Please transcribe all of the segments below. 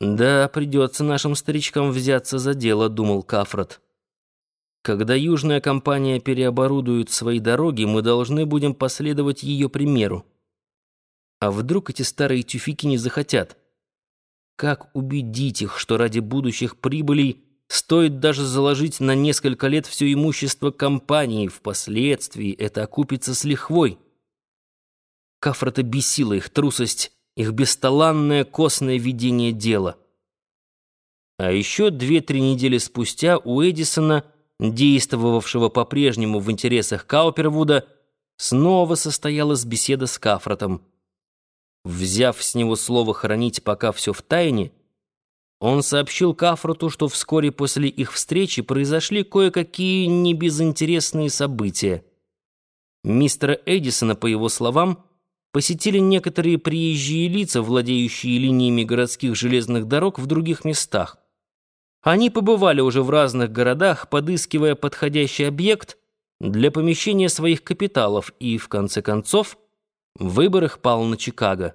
«Да, придется нашим старичкам взяться за дело», — думал Кафрат. «Когда южная компания переоборудует свои дороги, мы должны будем последовать ее примеру. А вдруг эти старые тюфики не захотят? Как убедить их, что ради будущих прибылей стоит даже заложить на несколько лет все имущество компании, впоследствии это окупится с лихвой?» Кафрата бесила их трусость, их бесталанное костное ведение дела. А еще две-три недели спустя у Эдисона, действовавшего по-прежнему в интересах Каупервуда, снова состоялась беседа с Кафратом. Взяв с него слово хранить пока все в тайне, он сообщил Кафрату, что вскоре после их встречи произошли кое-какие небезынтересные события. Мистера Эдисона, по его словам, посетили некоторые приезжие лица, владеющие линиями городских железных дорог в других местах. Они побывали уже в разных городах, подыскивая подходящий объект для помещения своих капиталов, и, в конце концов, выбор их пал на Чикаго.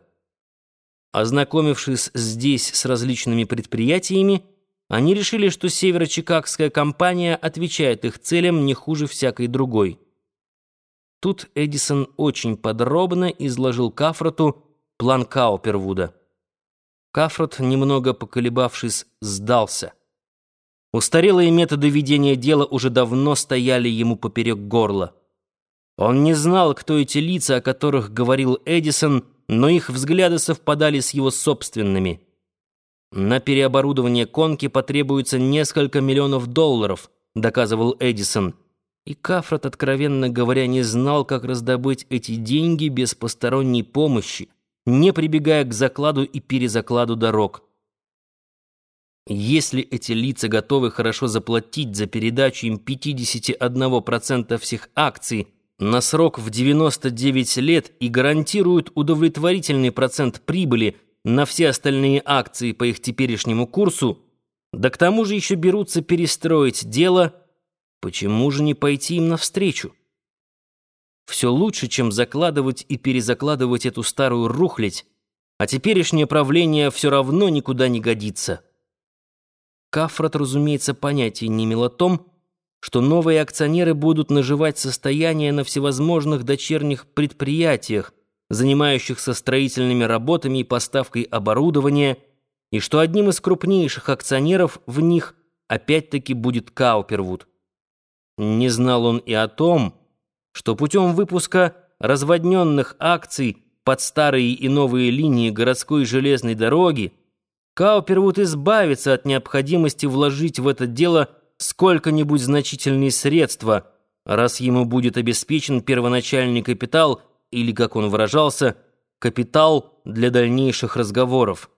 Ознакомившись здесь с различными предприятиями, они решили, что северо-чикагская компания отвечает их целям не хуже всякой другой. Тут Эдисон очень подробно изложил Кафроту план Каупервуда. Кафрот, немного поколебавшись, сдался. Устарелые методы ведения дела уже давно стояли ему поперек горла. Он не знал, кто эти лица, о которых говорил Эдисон, но их взгляды совпадали с его собственными. На переоборудование конки потребуется несколько миллионов долларов, доказывал Эдисон. И Кафрат, откровенно говоря, не знал, как раздобыть эти деньги без посторонней помощи, не прибегая к закладу и перезакладу дорог. Если эти лица готовы хорошо заплатить за передачу им 51% всех акций на срок в 99 лет и гарантируют удовлетворительный процент прибыли на все остальные акции по их теперешнему курсу, да к тому же еще берутся перестроить дело – Почему же не пойти им навстречу? Все лучше, чем закладывать и перезакладывать эту старую рухлядь, а теперешнее правление все равно никуда не годится. Кафрат, разумеется, понятия не имел о том, что новые акционеры будут наживать состояние на всевозможных дочерних предприятиях, занимающихся строительными работами и поставкой оборудования, и что одним из крупнейших акционеров в них опять-таки будет Каупервуд. Не знал он и о том, что путем выпуска разводненных акций под старые и новые линии городской железной дороги Каупервуд избавится от необходимости вложить в это дело сколько-нибудь значительные средства, раз ему будет обеспечен первоначальный капитал или, как он выражался, капитал для дальнейших разговоров.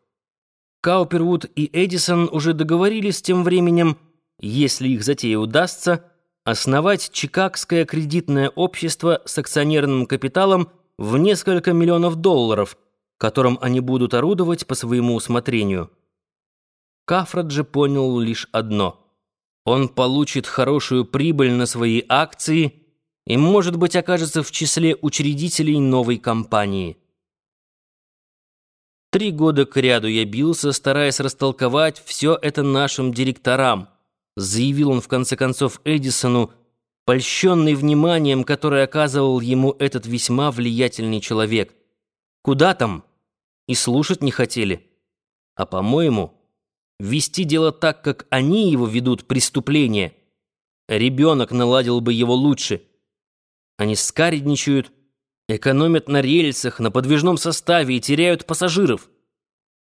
Каупервуд и Эдисон уже договорились тем временем, если их затея удастся, основать Чикагское кредитное общество с акционерным капиталом в несколько миллионов долларов, которым они будут орудовать по своему усмотрению. Кафрад же понял лишь одно. Он получит хорошую прибыль на свои акции и, может быть, окажется в числе учредителей новой компании. Три года кряду я бился, стараясь растолковать все это нашим директорам – заявил он в конце концов Эдисону, польщенный вниманием, которое оказывал ему этот весьма влиятельный человек. Куда там? И слушать не хотели. А, по-моему, вести дело так, как они его ведут, преступление. Ребенок наладил бы его лучше. Они скаредничают, экономят на рельсах, на подвижном составе и теряют пассажиров.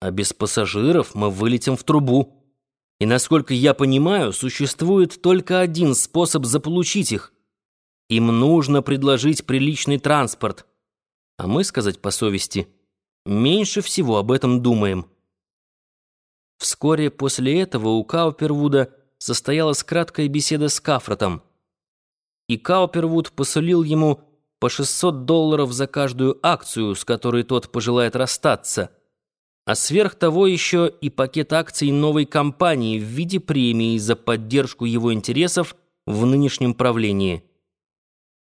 А без пассажиров мы вылетим в трубу. И, насколько я понимаю, существует только один способ заполучить их. Им нужно предложить приличный транспорт. А мы, сказать по совести, меньше всего об этом думаем. Вскоре после этого у Каупервуда состоялась краткая беседа с Кафратом. И Каупервуд посулил ему по 600 долларов за каждую акцию, с которой тот пожелает расстаться – а сверх того еще и пакет акций новой компании в виде премии за поддержку его интересов в нынешнем правлении –